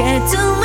也曾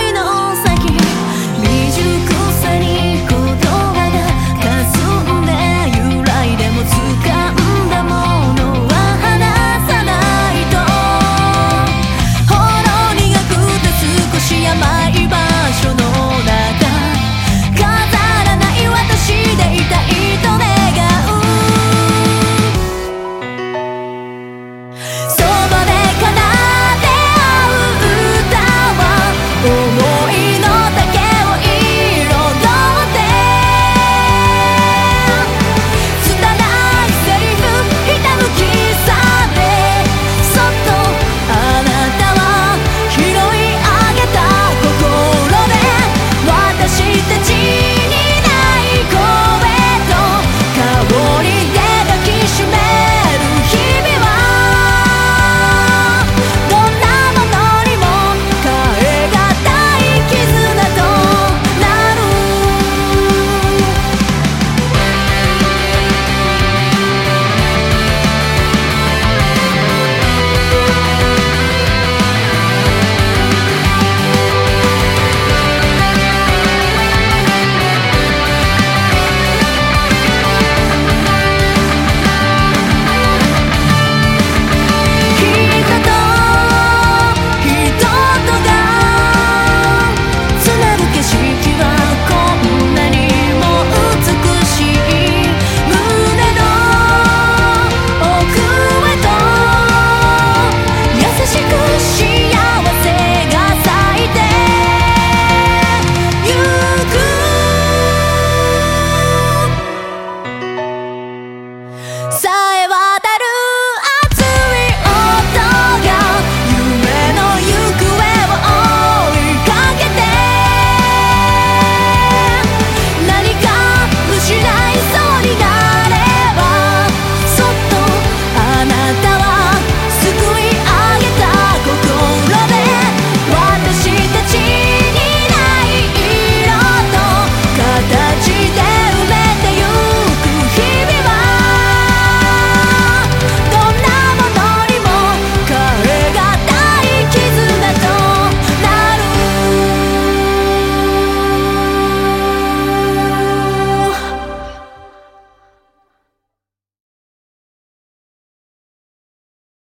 side.